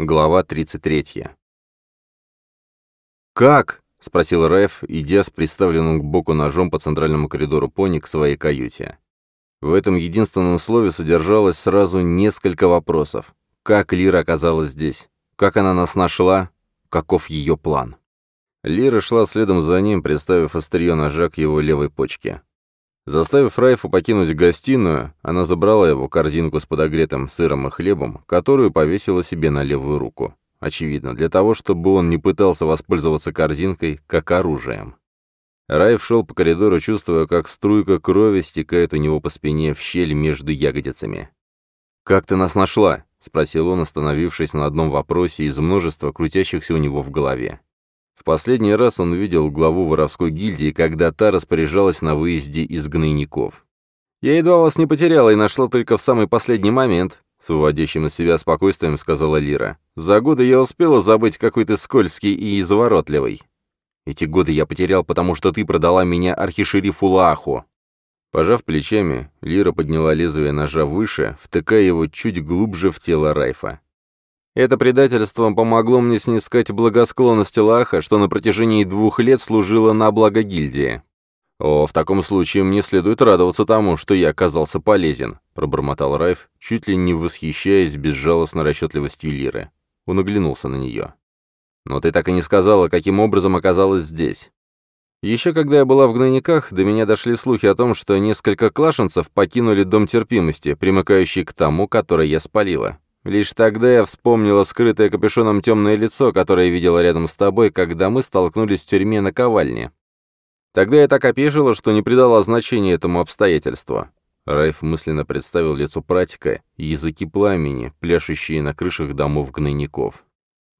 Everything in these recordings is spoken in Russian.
Глава 33. «Как?» — спросил Рэф, идя с приставленным к боку ножом по центральному коридору пони к своей каюте. В этом единственном слове содержалось сразу несколько вопросов. Как Лира оказалась здесь? Как она нас нашла? Каков ее план? Лира шла следом за ним, приставив острие ножа к его левой почке. Заставив Райфа покинуть гостиную, она забрала его корзинку с подогретым сыром и хлебом, которую повесила себе на левую руку. Очевидно, для того, чтобы он не пытался воспользоваться корзинкой как оружием. Райф шел по коридору, чувствуя, как струйка крови стекает у него по спине в щель между ягодицами. «Как ты нас нашла?» — спросил он, остановившись на одном вопросе из множества крутящихся у него в голове. В последний раз он видел главу воровской гильдии, когда та распоряжалась на выезде из гнойников. «Я едва вас не потеряла и нашла только в самый последний момент», — с выводящим из себя спокойствием сказала Лира. «За годы я успела забыть, какой-то скользкий и изворотливый. Эти годы я потерял, потому что ты продала меня архишерифу Лааху». Пожав плечами, Лира подняла лезвие ножа выше, втыкая его чуть глубже в тело Райфа. Это предательство помогло мне снискать благосклонность Лаха, что на протяжении двух лет служило на благо гильдии. «О, в таком случае мне следует радоваться тому, что я оказался полезен», — пробормотал Райф, чуть ли не восхищаясь безжалостно расчетливостью Лиры. Он оглянулся на нее. «Но ты так и не сказала, каким образом оказалась здесь». Еще когда я была в гнойниках, до меня дошли слухи о том, что несколько клашенцев покинули дом терпимости, примыкающий к тому, который я спалила. Лишь тогда я вспомнила скрытое капюшоном темное лицо, которое видела рядом с тобой, когда мы столкнулись в тюрьме на ковальне. Тогда я так опешила, что не придала значения этому обстоятельству. Райф мысленно представил лицо пратика и языки пламени, пляшущие на крышах домов гнойников.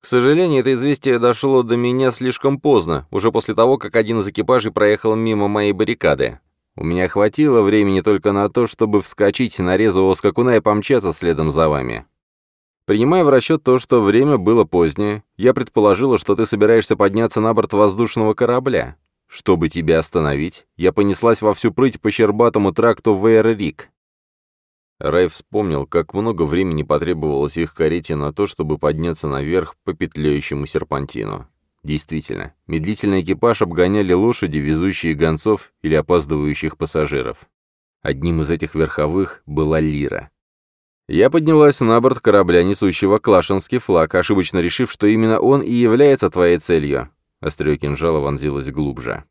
К сожалению, это известие дошло до меня слишком поздно, уже после того, как один из экипажей проехал мимо моей баррикады. У меня хватило времени только на то, чтобы вскочить на резвого скакуна и помчаться следом за вами. Принимая в расчет то, что время было позднее, я предположила, что ты собираешься подняться на борт воздушного корабля. Чтобы тебя остановить, я понеслась во всю прыть по щербатому тракту Вейер-Рик. Рай вспомнил, как много времени потребовалось их карете на то, чтобы подняться наверх по петлеющему серпантину. Действительно, медлительный экипаж обгоняли лошади, везущие гонцов или опаздывающих пассажиров. Одним из этих верховых была Лира, я поднялась на борт корабля, несущего клашинский флаг, ошибочно решив, что именно он и является твоей целью. Острие кинжала вонзилось глубже.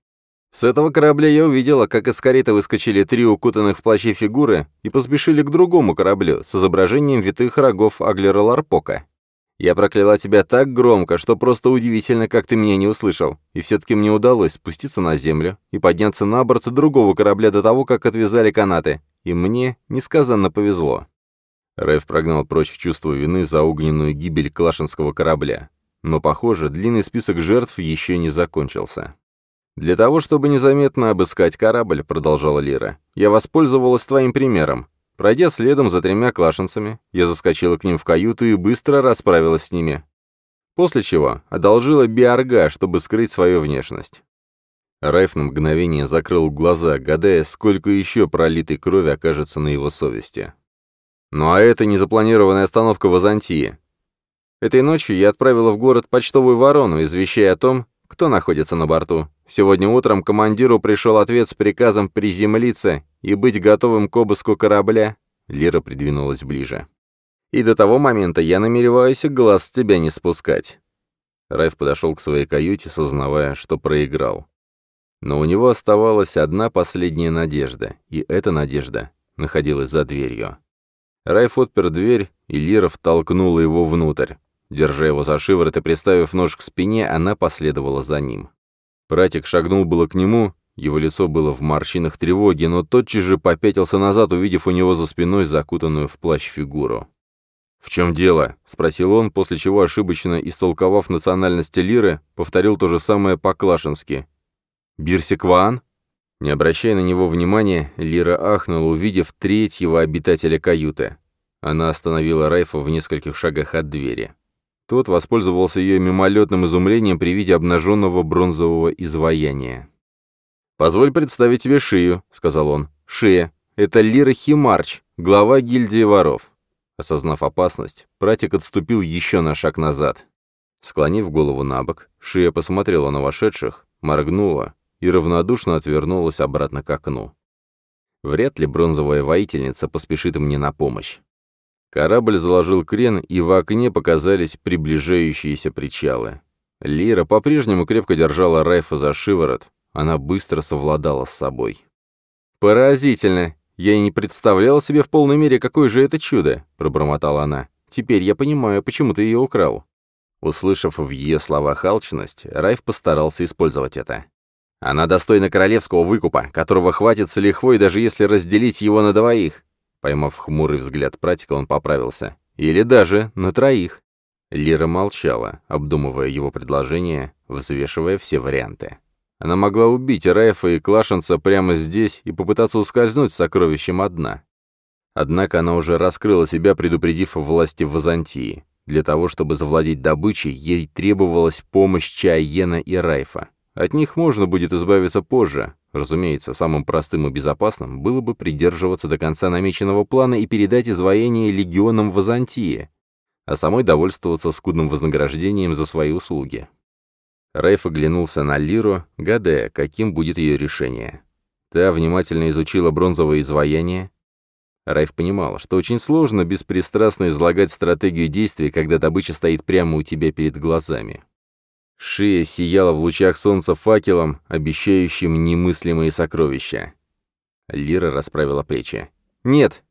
С этого корабля я увидела, как из кареты выскочили три укутанных в плащи фигуры и поспешили к другому кораблю с изображением витых рогов Аглера Ларпока. Я прокляла тебя так громко, что просто удивительно, как ты меня не услышал. И все-таки мне удалось спуститься на землю и подняться на борт другого корабля до того, как отвязали канаты. И мне несказанно повезло. Рэв прогнал прочь чувство вины за огненную гибель Клашинского корабля. Но, похоже, длинный список жертв еще не закончился. «Для того, чтобы незаметно обыскать корабль», — продолжала Лира, — «я воспользовалась твоим примером. Пройдя следом за тремя клашенцами, я заскочила к ним в каюту и быстро расправилась с ними. После чего одолжила Биарга, чтобы скрыть свою внешность». Райф на мгновение закрыл глаза, гадая, сколько еще пролитой крови окажется на его совести. Ну а это незапланированная остановка в Азантии. Этой ночью я отправила в город почтовую ворону, извещая о том, кто находится на борту. Сегодня утром командиру пришел ответ с приказом приземлиться и быть готовым к обыску корабля. Лира придвинулась ближе. И до того момента я намереваюсь глаз с тебя не спускать. Райф подошел к своей каюте, сознавая, что проиграл. Но у него оставалась одна последняя надежда, и эта надежда находилась за дверью. Райф отпер дверь, и Лира втолкнула его внутрь. Держа его за шиворот и приставив нож к спине, она последовала за ним. Пратик шагнул было к нему, его лицо было в морщинах тревоги, но тотчас же попятился назад, увидев у него за спиной закутанную в плащ фигуру. «В чем дело?» — спросил он, после чего, ошибочно истолковав национальность Лиры, повторил то же самое по-клашински. «Бирсикван?» Не обращая на него внимания, Лира ахнула, увидев третьего обитателя каюты. Она остановила Райфа в нескольких шагах от двери. Тот воспользовался ее мимолетным изумлением при виде обнаженного бронзового изваяния. «Позволь представить тебе Шию, — сказал он. «Шея. Это Лира Химарч, глава гильдии воров». Осознав опасность, пратик отступил еще на шаг назад. Склонив голову на бок, Шия посмотрела на вошедших, моргнула и равнодушно отвернулась обратно к окну. Вряд ли бронзовая воительница поспешит мне на помощь. Корабль заложил крен, и в окне показались приближающиеся причалы. Лира по-прежнему крепко держала Райфа за шиворот. Она быстро совладала с собой. «Поразительно! Я и не представляла себе в полной мере, какое же это чудо!» — пробормотала она. «Теперь я понимаю, почему ты ее украл». Услышав в ее словах алчность, Райф постарался использовать это. «Она достойна королевского выкупа, которого хватит с лихвой, даже если разделить его на двоих. Поймав хмурый взгляд практика, он поправился. «Или даже на троих». Лира молчала, обдумывая его предложение, взвешивая все варианты. Она могла убить Райфа и Клашенца прямо здесь и попытаться ускользнуть с сокровищем одна. Однако она уже раскрыла себя, предупредив власти в Византии. Для того, чтобы завладеть добычей, ей требовалась помощь Чаена и Райфа. От них можно будет избавиться позже. Разумеется, самым простым и безопасным было бы придерживаться до конца намеченного плана и передать изваяние легионам в Византии, а самой довольствоваться скудным вознаграждением за свои услуги. Райф оглянулся на Лиру, гадая, каким будет ее решение. Та внимательно изучила бронзовое изваяние. Райф понимал, что очень сложно беспристрастно излагать стратегию действий, когда добыча стоит прямо у тебя перед глазами. Шея сияла в лучах солнца факелом, обещающим немыслимые сокровища. Лира расправила плечи. «Нет!»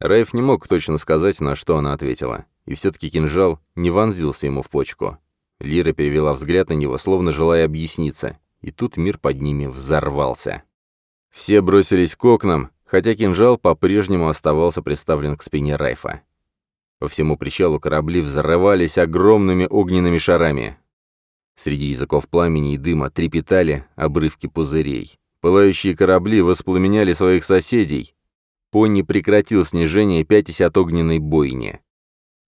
Райф не мог точно сказать, на что она ответила. И все-таки кинжал не вонзился ему в почку. Лира перевела взгляд на него, словно желая объясниться. И тут мир под ними взорвался. Все бросились к окнам, хотя кинжал по-прежнему оставался приставлен к спине Райфа. По всему причалу корабли взрывались огромными огненными шарами. Среди языков пламени и дыма трепетали обрывки пузырей. Пылающие корабли воспламеняли своих соседей. Пони прекратил снижение, пятясь от огненной бойни.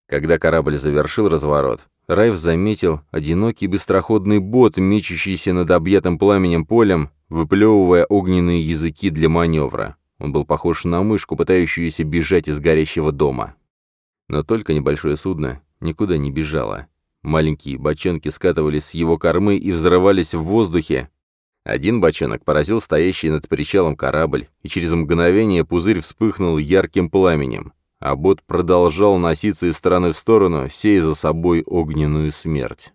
Когда корабль завершил разворот, Райф заметил одинокий быстроходный бот, мечущийся над объятым пламенем полем, выплевывая огненные языки для маневра. Он был похож на мышку, пытающуюся бежать из горящего дома. Но только небольшое судно никуда не бежало. Маленькие бочонки скатывались с его кормы и взрывались в воздухе. Один бочонок поразил стоящий над причалом корабль, и через мгновение пузырь вспыхнул ярким пламенем. А бот продолжал носиться из стороны в сторону, сея за собой огненную смерть.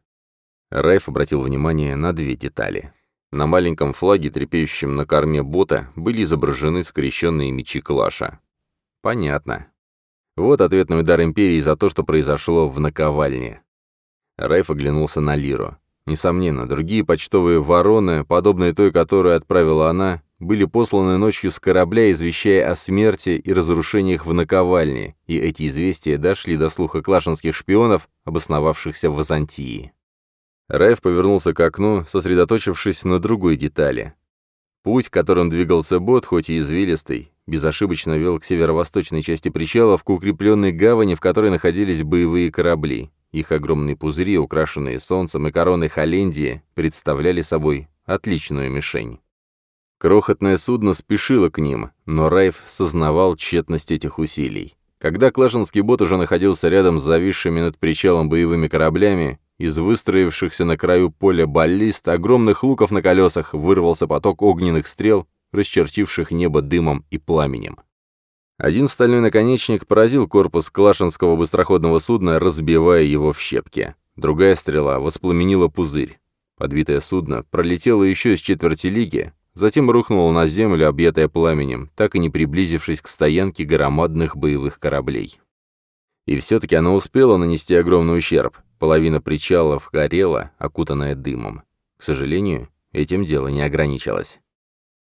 Райф обратил внимание на две детали. На маленьком флаге, трепещущем на корме бота, были изображены скрещенные мечи Клаша. Понятно. Вот ответный удар Империи за то, что произошло в наковальне. Райф оглянулся на Лиру. Несомненно, другие почтовые вороны, подобные той, которую отправила она, были посланы ночью с корабля, извещая о смерти и разрушениях в наковальне, и эти известия дошли до слуха клашинских шпионов, обосновавшихся в Византии. Райф повернулся к окну, сосредоточившись на другой детали. Путь, которым двигался бот, хоть и извилистый, безошибочно вел к северо-восточной части причала в укрепленной гавани, в которой находились боевые корабли. Их огромные пузыри, украшенные солнцем и короной Холлендии, представляли собой отличную мишень. Крохотное судно спешило к ним, но Райф сознавал тщетность этих усилий. Когда Клажинский бот уже находился рядом с зависшими над причалом боевыми кораблями, из выстроившихся на краю поля баллист огромных луков на колесах вырвался поток огненных стрел, расчертивших небо дымом и пламенем. Один стальной наконечник поразил корпус Клашинского быстроходного судна, разбивая его в щепки. Другая стрела воспламенила пузырь. Подбитое судно пролетело еще из четверти лиги, затем рухнуло на землю, объятое пламенем, так и не приблизившись к стоянке громадных боевых кораблей. И все-таки оно успело нанести огромный ущерб. Половина причалов горела, окутанная дымом. К сожалению, этим дело не ограничилось.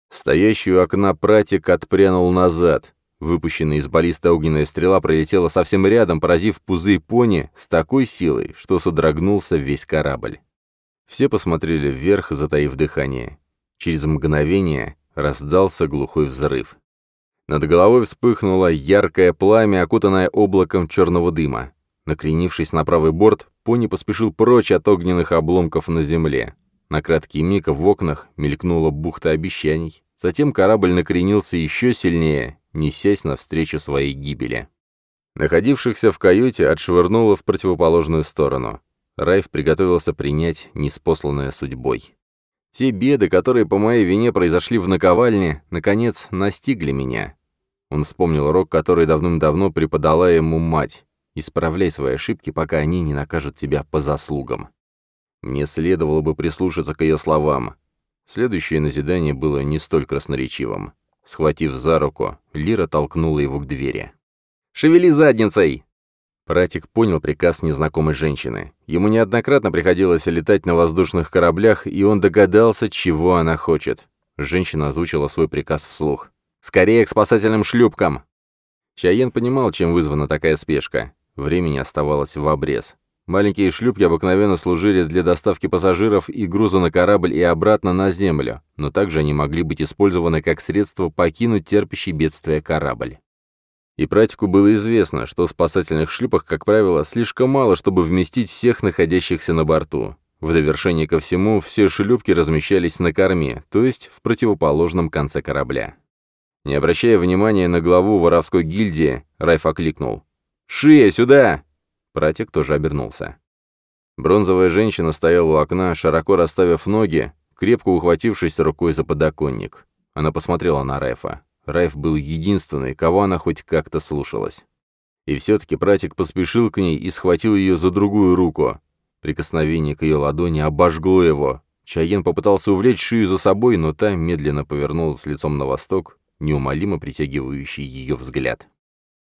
Стоящий окна пратик отпрянул назад. Выпущенная из баллиста огненная стрела пролетела совсем рядом, поразив пузырь пони с такой силой, что содрогнулся весь корабль. Все посмотрели вверх, затаив дыхание. Через мгновение раздался глухой взрыв. Над головой вспыхнуло яркое пламя, окутанное облаком черного дыма. Накренившись на правый борт, пони поспешил прочь от огненных обломков на земле. На краткий миг в окнах мелькнула бухта обещаний. Затем корабль накренился еще сильнее, несясь навстречу своей гибели. Находившихся в каюте отшвырнуло в противоположную сторону. Райф приготовился принять неспосланное судьбой. Те беды, которые по моей вине произошли в наковальне, наконец настигли меня. Он вспомнил урок, который давным-давно преподала ему мать. «Исправляй свои ошибки, пока они не накажут тебя по заслугам». Мне следовало бы прислушаться к ее словам. Следующее назидание было не столь красноречивым. Схватив за руку, Лира толкнула его к двери. «Шевели задницей!» Пратик понял приказ незнакомой женщины. Ему неоднократно приходилось летать на воздушных кораблях, и он догадался, чего она хочет. Женщина озвучила свой приказ вслух. «Скорее к спасательным шлюпкам!» Чаен понимал, чем вызвана такая спешка. Времени оставалось в обрез. Маленькие шлюпки обыкновенно служили для доставки пассажиров и груза на корабль и обратно на землю, но также они могли быть использованы как средство покинуть терпящий бедствие корабль. И практику было известно, что в спасательных шлюпах, как правило, слишком мало, чтобы вместить всех находящихся на борту. В довершение ко всему, все шлюпки размещались на корме, то есть в противоположном конце корабля. Не обращая внимания на главу воровской гильдии, Райф окликнул. «Шия, сюда!» Пратик тоже обернулся. Бронзовая женщина стояла у окна, широко расставив ноги, крепко ухватившись рукой за подоконник. Она посмотрела на Райфа. Райф был единственный, кого она хоть как-то слушалась. И все-таки пратик поспешил к ней и схватил ее за другую руку. Прикосновение к ее ладони обожгло его. Чаен попытался увлечь шию за собой, но та медленно повернулась лицом на восток, неумолимо притягивающий ее взгляд.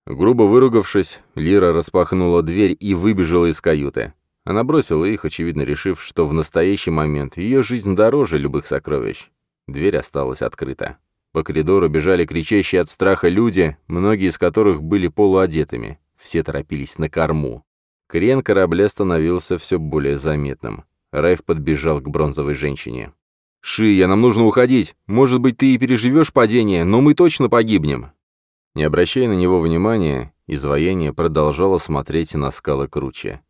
Грубо выругавшись, Лира распахнула дверь и выбежала из каюты. Она бросила их, очевидно решив, что в настоящий момент ее жизнь дороже любых сокровищ. Дверь осталась открыта. По коридору бежали кричащие от страха люди, многие из которых были полуодетыми. Все торопились на корму. Крен корабля становился все более заметным. Райф подбежал к бронзовой женщине. «Шия, нам нужно уходить. Может быть, ты и переживешь падение, но мы точно погибнем». Не обращая на него внимания, изваяние продолжало смотреть на скалы круче.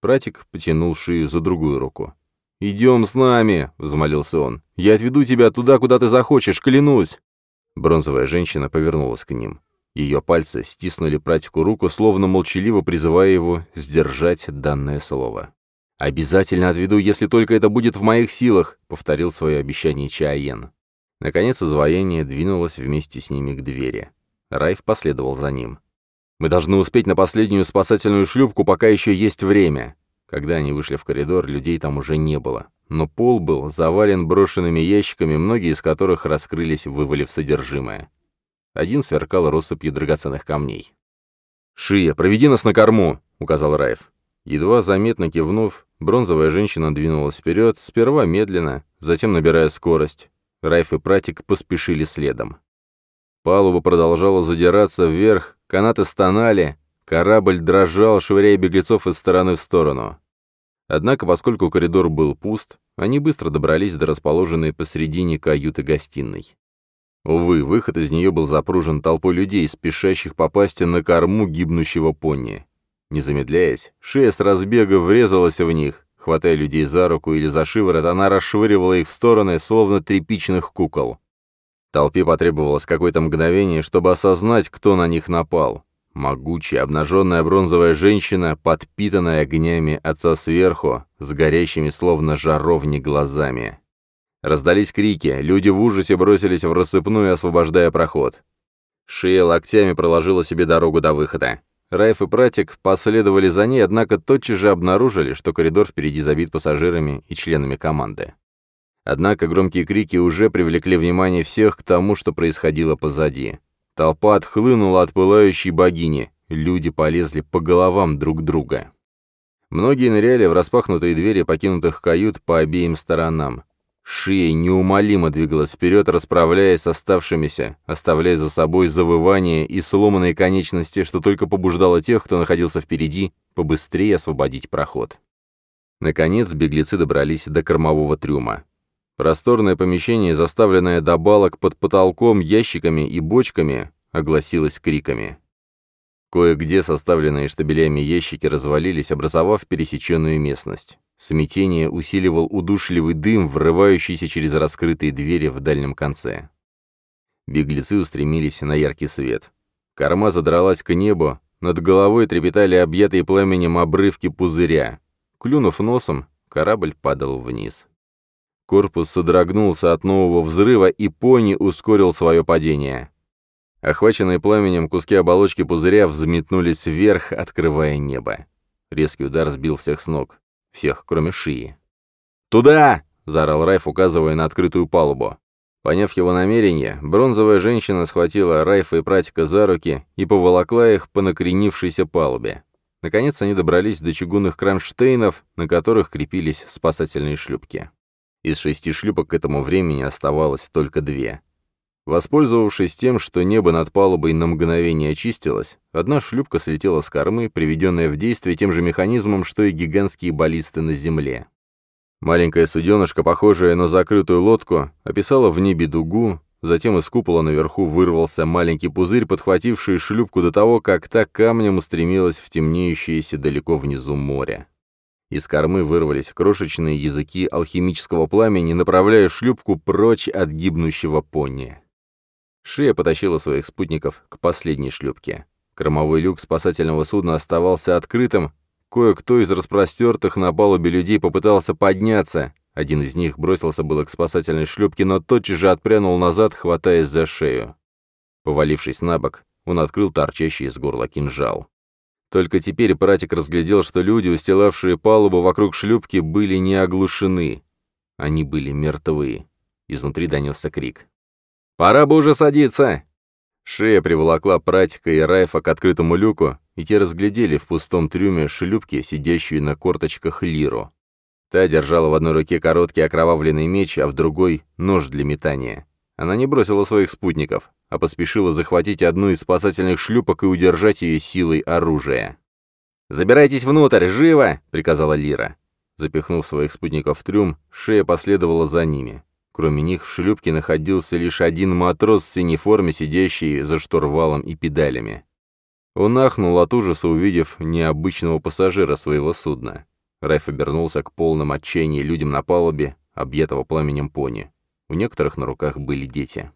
Пратик потянул шею за другую руку. «Идем с нами!» — взмолился он. «Я отведу тебя туда, куда ты захочешь, клянусь!» Бронзовая женщина повернулась к ним. Ее пальцы стиснули Пратику руку, словно молчаливо призывая его сдержать данное слово. «Обязательно отведу, если только это будет в моих силах», — повторил свое обещание Чаен. Наконец изваяние двинулось вместе с ними к двери. Райф последовал за ним. «Мы должны успеть на последнюю спасательную шлюпку, пока еще есть время». Когда они вышли в коридор, людей там уже не было. Но пол был завален брошенными ящиками, многие из которых раскрылись, вывалив содержимое. Один сверкал россыпью драгоценных камней. «Шия, проведи нас на корму!» — указал Райф. Едва заметно кивнув, бронзовая женщина двинулась вперед, сперва медленно, затем набирая скорость. Райф и Пратик поспешили следом. Палуба продолжала задираться вверх, канаты стонали, корабль дрожал, швыряя беглецов из стороны в сторону. Однако, поскольку коридор был пуст, они быстро добрались до расположенной посредине каюты гостиной. Увы, выход из нее был запружен толпой людей, спешащих попасть на корму гибнущего пони. Не замедляясь, шея с разбега врезалась в них, хватая людей за руку или за шиворот, она расшвыривала их в стороны, словно тряпичных кукол. Толпе потребовалось какое-то мгновение, чтобы осознать, кто на них напал. Могучая, обнаженная бронзовая женщина, подпитанная огнями отца сверху, с горящими словно жаровни глазами. Раздались крики, люди в ужасе бросились в рассыпную, освобождая проход. Шея локтями проложила себе дорогу до выхода. Райф и Пратик последовали за ней, однако тотчас же обнаружили, что коридор впереди забит пассажирами и членами команды. Однако громкие крики уже привлекли внимание всех к тому, что происходило позади. Толпа отхлынула от пылающей богини, люди полезли по головам друг друга. Многие ныряли в распахнутые двери покинутых кают по обеим сторонам. Шия неумолимо двигалась вперед, расправляясь с оставшимися, оставляя за собой завывание и сломанные конечности, что только побуждало тех, кто находился впереди, побыстрее освободить проход. Наконец беглецы добрались до кормового трюма. Просторное помещение, заставленное до балок под потолком ящиками и бочками, огласилось криками. Кое-где составленные штабелями ящики развалились, образовав пересеченную местность. Смятение усиливал удушливый дым, врывающийся через раскрытые двери в дальнем конце. Беглецы устремились на яркий свет. Корма задралась к небу, над головой трепетали объятые пламенем обрывки пузыря. Клюнув носом, корабль падал вниз. Корпус содрогнулся от нового взрыва, и пони ускорил свое падение. Охваченные пламенем куски оболочки пузыря взметнулись вверх, открывая небо. Резкий удар сбил всех с ног. Всех, кроме Шии. «Туда!» — заорал Райф, указывая на открытую палубу. Поняв его намерение, бронзовая женщина схватила Райфа и Пратика за руки и поволокла их по накренившейся палубе. Наконец они добрались до чугунных кронштейнов, на которых крепились спасательные шлюпки. Из шести шлюпок к этому времени оставалось только две. Воспользовавшись тем, что небо над палубой на мгновение очистилось, одна шлюпка слетела с кормы, приведенная в действие тем же механизмом, что и гигантские баллисты на земле. Маленькая суденышка, похожая на закрытую лодку, описала в небе дугу, затем из купола наверху вырвался маленький пузырь, подхвативший шлюпку до того, как та камнем устремилась в темнеющееся далеко внизу море. Из кормы вырвались крошечные языки алхимического пламени, направляя шлюпку прочь от гибнущего пони. Шия потащила своих спутников к последней шлюпке. Кормовой люк спасательного судна оставался открытым, кое-кто из распростертых на палубе людей попытался подняться. Один из них бросился было к спасательной шлюпке, но тотчас же отпрянул назад, хватаясь за шею. Повалившись на бок, он открыл торчащий из горла кинжал. Только теперь пратик разглядел, что люди, устилавшие палубу вокруг шлюпки, были не оглушены. Они были мертвы. Изнутри донесся крик. «Пора бы уже садиться!» Шея приволокла пратика и Райфа к открытому люку, и те разглядели в пустом трюме шлюпки, сидящую на корточках Лиру. Та держала в одной руке короткий окровавленный меч, а в другой — нож для метания. Она не бросила своих спутников, а поспешила захватить одну из спасательных шлюпок и удержать ее силой оружия. «Забирайтесь внутрь, живо!» — приказала Лира. Запихнув своих спутников в трюм, Шея последовала за ними. Кроме них в шлюпке находился лишь один матрос в синей форме, сидящий за штурвалом и педалями. Он ахнул от ужаса, увидев необычного пассажира своего судна. Райф обернулся к полным отчаянии людям на палубе, объятого пламенем пони. У некоторых на руках были дети.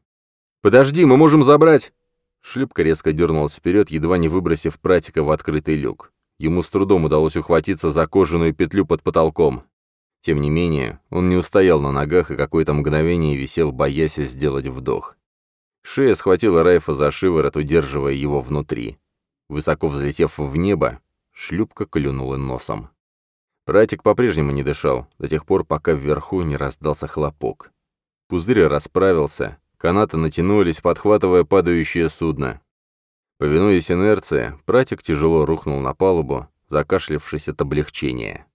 «Подожди, мы можем забрать!» Шлюпка резко дернулась вперед, едва не выбросив пратика в открытый люк. Ему с трудом удалось ухватиться за кожаную петлю под потолком. Тем не менее, он не устоял на ногах и какое-то мгновение висел, боясь сделать вдох. Шея схватила Райфа за шиворот, удерживая его внутри. Высоко взлетев в небо, шлюпка клюнула носом. Пратик по-прежнему не дышал, до тех пор, пока вверху не раздался хлопок. Пузырь расправился, канаты натянулись, подхватывая падающее судно. Повинуясь инерции, пратик тяжело рухнул на палубу, закашлявшись от облегчения.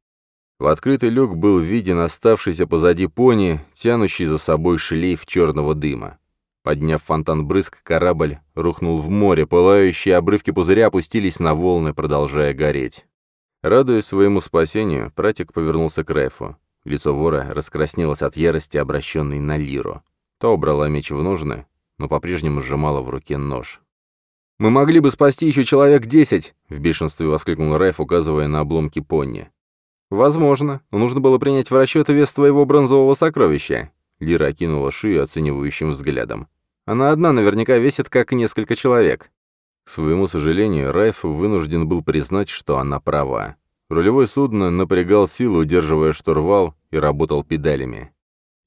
В открытый люк был виден оставшийся позади пони, тянущий за собой шлейф черного дыма. Подняв фонтан брызг, корабль рухнул в море, пылающие обрывки пузыря опустились на волны, продолжая гореть. Радуясь своему спасению, пратик повернулся к Рефу. Лицо вора раскраснелось от ярости, обращенной на Лиру. Та убрала меч в ножны, но по-прежнему сжимала в руке нож. «Мы могли бы спасти еще человек десять!» — в бешенстве воскликнул Райф, указывая на обломки пони. «Возможно. Нужно было принять в расчет вес твоего бронзового сокровища». Лира окинула шию оценивающим взглядом. «Она одна наверняка весит, как несколько человек». К своему сожалению, Райф вынужден был признать, что она права. Рулевой судна напрягал силы, удерживая штурвал, и работал педалями.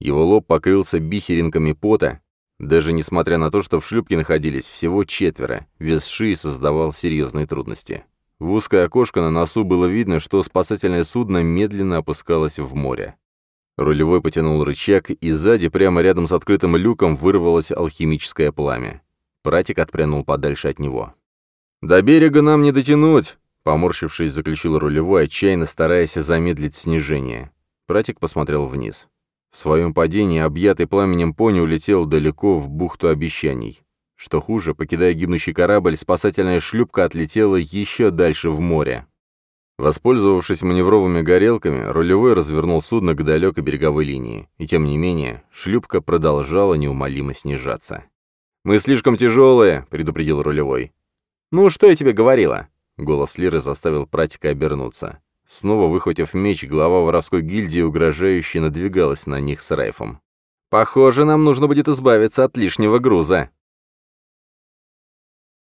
Его лоб покрылся бисеринками пота, даже несмотря на то, что в шлюпке находились всего четверо, вес шии создавал серьезные трудности. В узкое окошко на носу было видно, что спасательное судно медленно опускалось в море. Рулевой потянул рычаг, и сзади, прямо рядом с открытым люком, вырвалось алхимическое пламя. Пратик отпрянул подальше от него. «До берега нам не дотянуть!» Поморщившись, заключил рулевой, отчаянно стараясь замедлить снижение. Пратик посмотрел вниз. В своем падении объятый пламенем пони улетел далеко в бухту обещаний. Что хуже, покидая гибнущий корабль, спасательная шлюпка отлетела еще дальше в море. Воспользовавшись маневровыми горелками, рулевой развернул судно к далекой береговой линии, и тем не менее шлюпка продолжала неумолимо снижаться. «Мы слишком тяжелые», — предупредил рулевой. «Ну, что я тебе говорила?» Голос Лиры заставил пратика обернуться. Снова выхватив меч, глава воровской гильдии угрожающе надвигалась на них с Райфом. «Похоже, нам нужно будет избавиться от лишнего груза»,